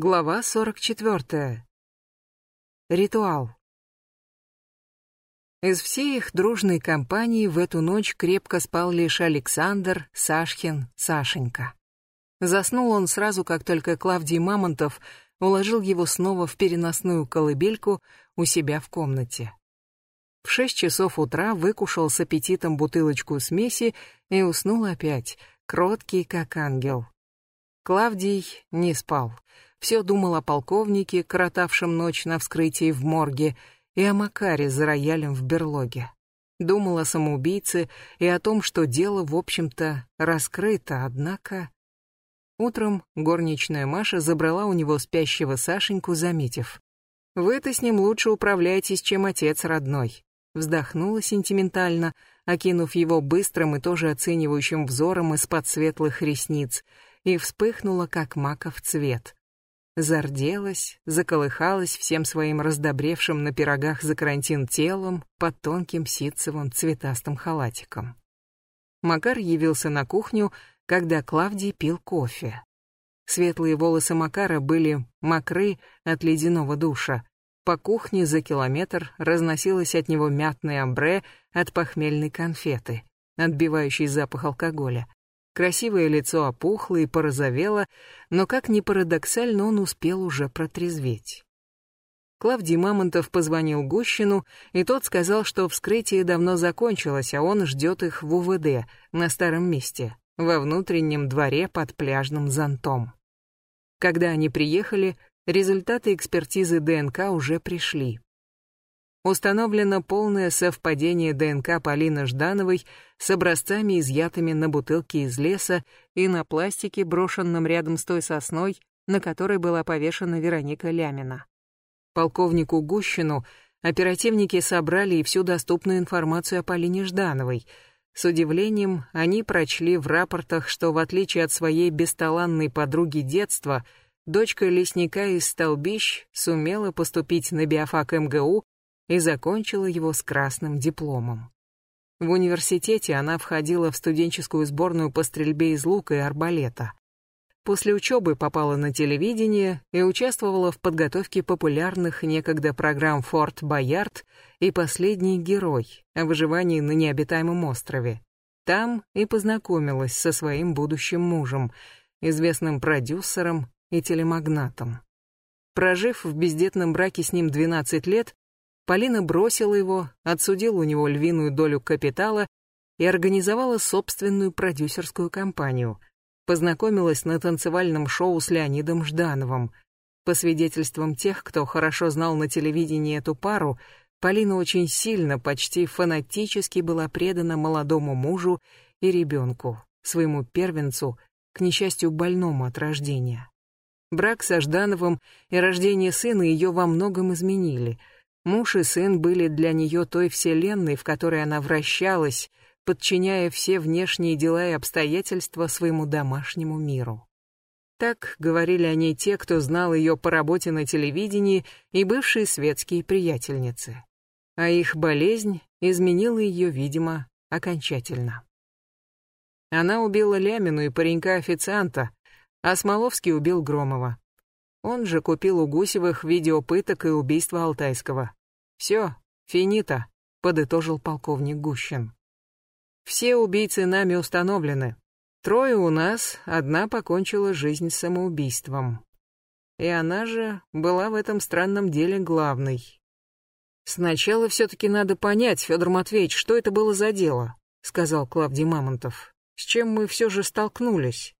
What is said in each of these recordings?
Глава 44. Ритуал. Из всей их дружной компании в эту ночь крепко спал лишь Александр, Сашкин, Сашенька. Заснул он сразу, как только Клавдий Мамонтов уложил его снова в переносную колыбельку у себя в комнате. В шесть часов утра выкушал с аппетитом бутылочку смеси и уснул опять, кроткий как ангел. Клавдий не спал все думал о полковнике, коротавшем ночь на вскрытии в морге, и о Макаре за роялем в берлоге. Думал о самоубийце и о том, что дело, в общем-то, раскрыто, однако... Утром горничная Маша забрала у него спящего Сашеньку, заметив. «Вы-то с ним лучше управляетесь, чем отец родной». Вздохнула сентиментально, окинув его быстрым и тоже оценивающим взором из-под светлых ресниц, и вспыхнула, как маков цвет зарделась, заколыхалась всем своим раздобревшим на пирогах за карантин телом под тонким ситцевым цветастым халатиком. Макар явился на кухню, когда Клавдий пил кофе. Светлые волосы Макара были мокры от ледяного душа. По кухне за километр разносилось от него мятное амбре от похмельной конфеты, отбивающий запах алкоголя. Красивое лицо опухло и порозовело, но, как ни парадоксально, он успел уже протрезветь. Клавдий Мамонтов позвонил Гущину, и тот сказал, что вскрытие давно закончилось, а он ждет их в УВД, на старом месте, во внутреннем дворе под пляжным зонтом. Когда они приехали, результаты экспертизы ДНК уже пришли. Установлено полное совпадение ДНК Полины Ждановой с образцами, изъятыми на бутылке из леса и на пластике, брошенном рядом с той сосной, на которой была повешена Вероника Лямина. Полковнику Гущину оперативники собрали и всю доступную информацию о Полине Ждановой. С удивлением они прочли в рапортах, что в отличие от своей бесталанной подруги детства, дочка лесника из Столбищ сумела поступить на биофак МГУ и закончила его с красным дипломом. В университете она входила в студенческую сборную по стрельбе из лука и арбалета. После учебы попала на телевидение и участвовала в подготовке популярных некогда программ «Форт Боярд» и «Последний герой» о выживании на необитаемом острове. Там и познакомилась со своим будущим мужем, известным продюсером и телемагнатом. Прожив в бездетном браке с ним 12 лет, Полина бросила его, отсудила у него львиную долю капитала и организовала собственную продюсерскую компанию. Познакомилась на танцевальном шоу с Леонидом Ждановым. По свидетельствам тех, кто хорошо знал на телевидении эту пару, Полина очень сильно, почти фанатически была предана молодому мужу и ребенку, своему первенцу, к несчастью больному от рождения. Брак со Ждановым и рождение сына ее во многом изменили — Муж и сын были для нее той вселенной, в которой она вращалась, подчиняя все внешние дела и обстоятельства своему домашнему миру. Так говорили о ней те, кто знал ее по работе на телевидении и бывшие светские приятельницы. А их болезнь изменила ее, видимо, окончательно. Она убила Лямину и паренька-официанта, а Смоловский убил Громова. Он же купил у Гусевых видео пыток и убийства Алтайского. Все, финита, подытожил полковник Гущин. Все убийцы нами установлены. Трое у нас, одна покончила жизнь самоубийством. И она же была в этом странном деле главной. Сначала все-таки надо понять, Федор Матвеевич, что это было за дело, сказал Клавдий Мамонтов. С чем мы все же столкнулись?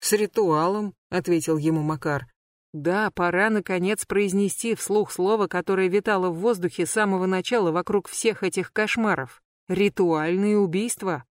С ритуалом, ответил ему Макар. Да, пора, наконец, произнести вслух слово, которое витало в воздухе с самого начала вокруг всех этих кошмаров. Ритуальные убийства.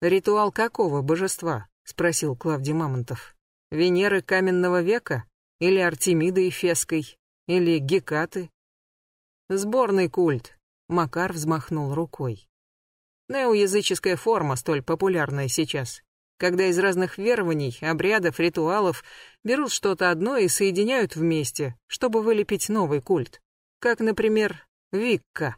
Ритуал какого божества? Спросил Клавдий Мамонтов. Венеры каменного века? Или Артемиды Эфеской? Или Гекаты? Сборный культ. Макар взмахнул рукой. Неоязыческая форма, столь популярная сейчас когда из разных верований, обрядов, ритуалов берут что-то одно и соединяют вместе, чтобы вылепить новый культ. Как, например, Викка.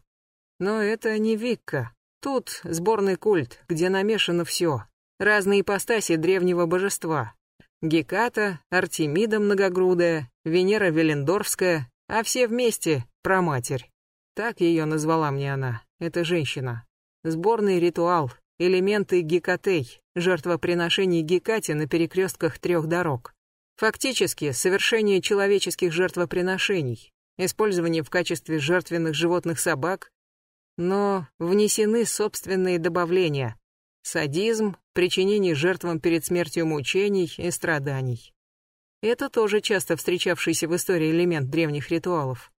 Но это не Викка. Тут сборный культ, где намешано все. Разные ипостаси древнего божества. Геката, Артемида многогрудая, Венера Велендорфская, а все вместе про матерь. Так ее назвала мне она, эта женщина. Сборный ритуал, элементы Гекатей, жертвоприношений Гекате на перекрестках трех дорог. Фактически, совершение человеческих жертвоприношений, использование в качестве жертвенных животных собак, но внесены собственные добавления. Садизм, причинение жертвам перед смертью мучений и страданий. Это тоже часто встречавшийся в истории элемент древних ритуалов.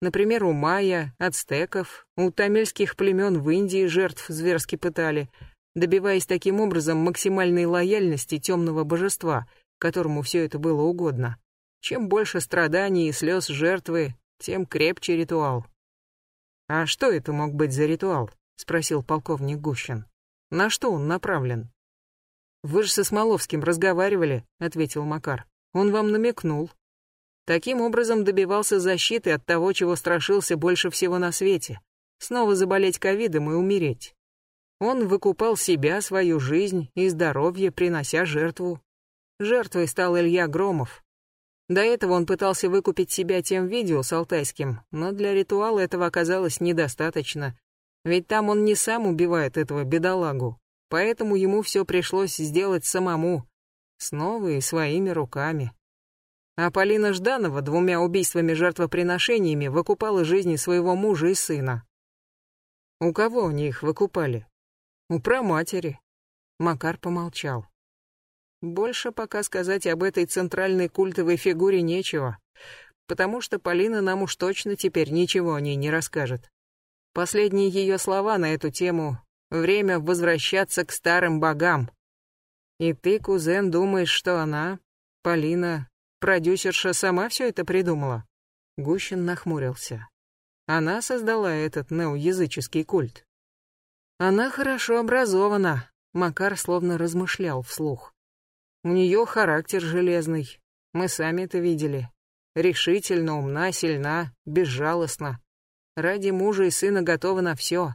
Например, у майя, ацтеков, у тамельских племен в Индии жертв зверски пытали, добиваясь таким образом максимальной лояльности темного божества, которому все это было угодно. Чем больше страданий и слез жертвы, тем крепче ритуал. «А что это мог быть за ритуал?» — спросил полковник Гущин. «На что он направлен?» «Вы же со Смоловским разговаривали», — ответил Макар. «Он вам намекнул». Таким образом добивался защиты от того, чего страшился больше всего на свете. Снова заболеть ковидом и умереть. Он выкупал себя, свою жизнь и здоровье, принося жертву. Жертвой стал Илья Громов. До этого он пытался выкупить себя тем видео с Алтайским, но для ритуала этого оказалось недостаточно. Ведь там он не сам убивает этого бедолагу, поэтому ему все пришлось сделать самому, снова и своими руками. А Полина Жданова двумя убийствами-жертвоприношениями выкупала жизни своего мужа и сына. У кого они их выкупали? У праматери. Макар помолчал. Больше пока сказать об этой центральной культовой фигуре нечего, потому что Полина нам уж точно теперь ничего о ней не расскажет. Последние ее слова на эту тему — время возвращаться к старым богам. И ты, кузен, думаешь, что она, Полина, Продюсерша сама все это придумала. Гущин нахмурился. Она создала этот неоязыческий культ. Она хорошо образована, Макар словно размышлял вслух. У нее характер железный, мы сами это видели. Решительно, умна, сильна, безжалостна. Ради мужа и сына готова на все.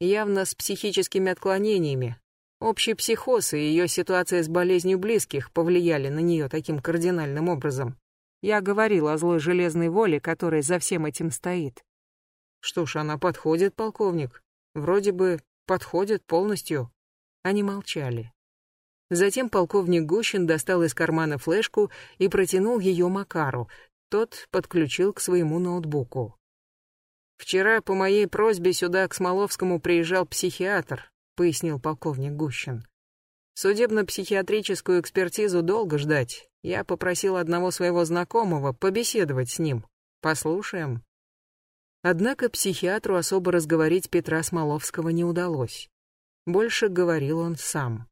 Явно с психическими отклонениями, Общий психоз и ее ситуация с болезнью близких повлияли на нее таким кардинальным образом. Я говорил о злой железной воле, которая за всем этим стоит. Что ж, она подходит, полковник. Вроде бы подходит полностью. Они молчали. Затем полковник Гущин достал из кармана флешку и протянул ее Макару. Тот подключил к своему ноутбуку. Вчера по моей просьбе сюда к Смоловскому приезжал психиатр, пояснил полковник Гущин. Судебно-психиатрическую экспертизу долго ждать. Я попросил одного своего знакомого побеседовать с ним. Послушаем. Однако психиатру особо разговорить Петра Смоловского не удалось. Больше говорил он сам.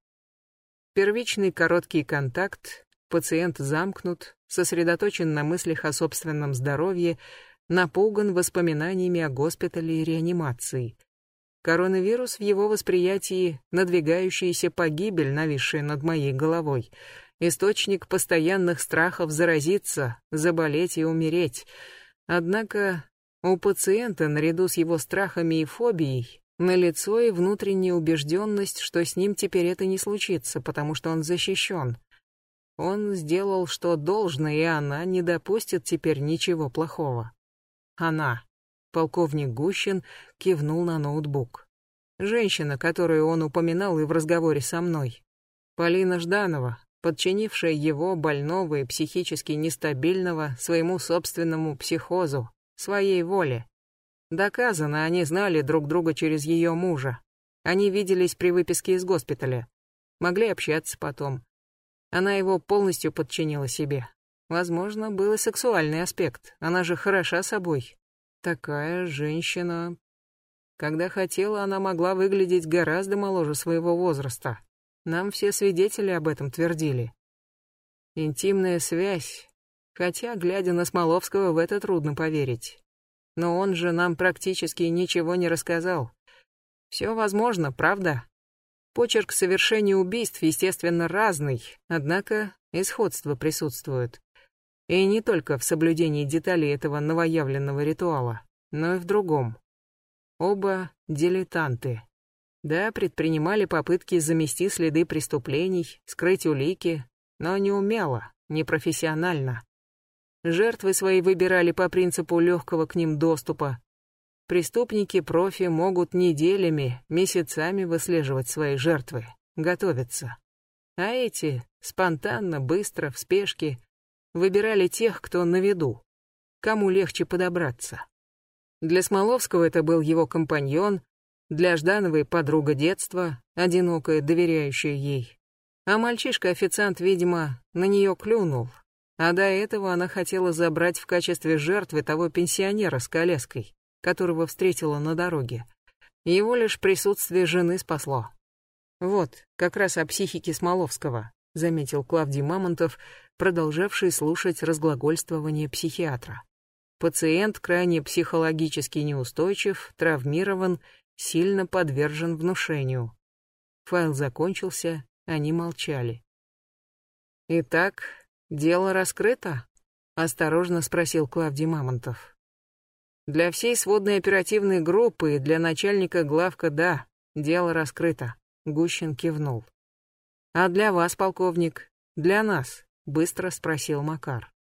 Первичный короткий контакт, пациент замкнут, сосредоточен на мыслях о собственном здоровье, напуган воспоминаниями о госпитале и реанимации — Коронавирус в его восприятии — надвигающаяся погибель, нависшая над моей головой. Источник постоянных страхов заразиться, заболеть и умереть. Однако у пациента, наряду с его страхами и фобией, налицо и внутренняя убежденность, что с ним теперь это не случится, потому что он защищен. Он сделал, что должно, и она не допустит теперь ничего плохого. Она. Полковник Гущин кивнул на ноутбук. Женщина, которую он упоминал и в разговоре со мной. Полина Жданова, подчинившая его, больного и психически нестабильного, своему собственному психозу, своей воле. Доказано, они знали друг друга через ее мужа. Они виделись при выписке из госпиталя. Могли общаться потом. Она его полностью подчинила себе. Возможно, был и сексуальный аспект. Она же хороша собой, Такая женщина... Когда хотела, она могла выглядеть гораздо моложе своего возраста. Нам все свидетели об этом твердили. Интимная связь. Хотя, глядя на Смоловского, в это трудно поверить. Но он же нам практически ничего не рассказал. Все возможно, правда? Почерк совершения убийств, естественно, разный, однако и сходство присутствует. И не только в соблюдении деталей этого новоявленного ритуала, но и в другом. Оба дилетанты. Да, предпринимали попытки замести следы преступлений, скрыть улики, но не умело, непрофессионально. Жертвы свои выбирали по принципу легкого к ним доступа. Преступники-профи могут неделями, месяцами выслеживать свои жертвы, готовиться. А эти спонтанно, быстро, в спешке выбирали тех, кто на виду, кому легче подобраться. Для Смоловского это был его компаньон, для Ждановой подруга детства, одинокая, доверяющая ей. А мальчишка-официант, видимо, на нее клюнул, а до этого она хотела забрать в качестве жертвы того пенсионера с коляской, которого встретила на дороге. Его лишь присутствие жены спасло. Вот, как раз о психике Смоловского, заметил Клавдий Мамонтов, продолжавший слушать разглагольствование психиатра. Пациент крайне психологически неустойчив, травмирован, сильно подвержен внушению. Файл закончился, они молчали. Итак, дело раскрыто? осторожно спросил Клавдий Мамонтов. Для всей сводной оперативной группы и для начальника главка да, дело раскрыто. Гущин кивнул. А для вас, полковник, для нас? быстро спросил Макар.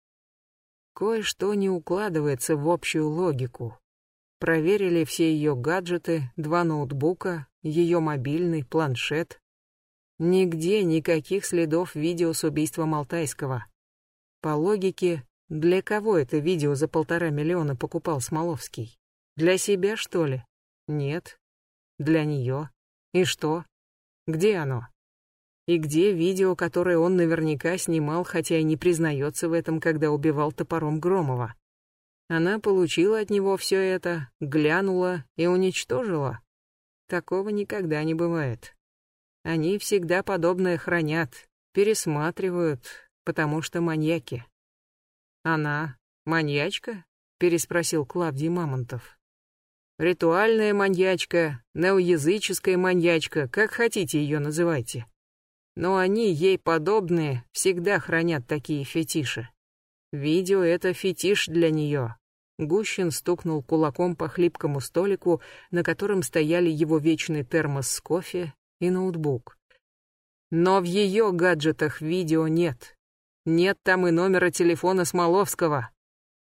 Кое-что не укладывается в общую логику. Проверили все ее гаджеты, два ноутбука, ее мобильный, планшет. Нигде никаких следов видео с убийством Алтайского. По логике, для кого это видео за полтора миллиона покупал Смоловский? Для себя, что ли? Нет. Для нее. И что? Где оно? И где видео, которое он наверняка снимал, хотя и не признается в этом, когда убивал топором Громова? Она получила от него все это, глянула и уничтожила? Такого никогда не бывает. Они всегда подобное хранят, пересматривают, потому что маньяки. Она маньячка? переспросил Клавдий Мамонтов. Ритуальная маньячка, неоязыческая маньячка, как хотите ее называйте. Но они, ей подобные, всегда хранят такие фетиши. Видео — это фетиш для нее. Гущин стукнул кулаком по хлипкому столику, на котором стояли его вечный термос с кофе и ноутбук. Но в ее гаджетах видео нет. Нет там и номера телефона Смоловского.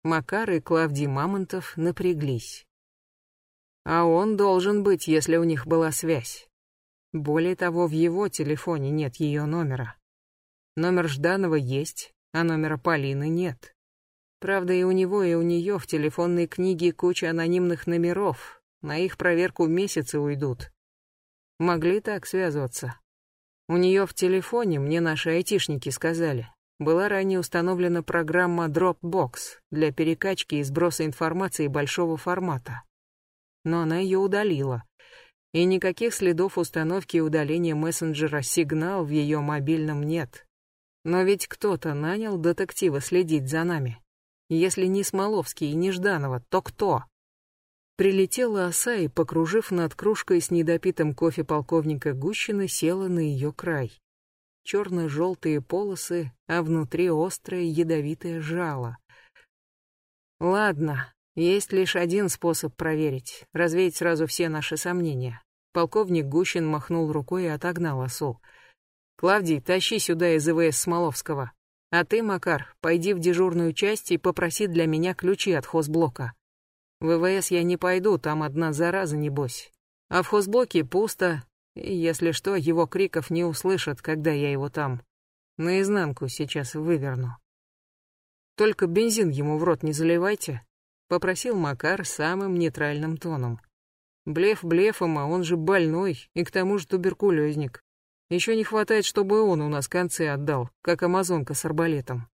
Макар и Клавдий Мамонтов напряглись. А он должен быть, если у них была связь. Более того, в его телефоне нет ее номера. Номер Жданова есть, а номера Полины нет. Правда, и у него, и у нее в телефонной книге куча анонимных номеров. На их проверку месяцы уйдут. Могли так связываться. У нее в телефоне, мне наши айтишники сказали, была ранее установлена программа Dropbox для перекачки и сброса информации большого формата. Но она ее удалила. И никаких следов установки и удаления мессенджера «Сигнал» в ее мобильном нет. Но ведь кто-то нанял детектива следить за нами. Если не Смоловский и не Жданова, то кто? Прилетела оса и, покружив над кружкой с недопитым кофе полковника Гущина, села на ее край. Черно-желтые полосы, а внутри острое ядовитое жало. Ладно, есть лишь один способ проверить, развеять сразу все наши сомнения. Полковник Гущин махнул рукой и отогнал осу. «Клавдий, тащи сюда из ИВС Смоловского. А ты, Макар, пойди в дежурную часть и попроси для меня ключи от хозблока. В ВВС я не пойду, там одна зараза, небось. А в хозблоке пусто, и если что, его криков не услышат, когда я его там наизнанку сейчас выверну. Только бензин ему в рот не заливайте, попросил Макар самым нейтральным тоном. Блеф блефом, а он же больной и к тому же туберкулезник. Еще не хватает, чтобы он у нас концы отдал, как амазонка с арбалетом.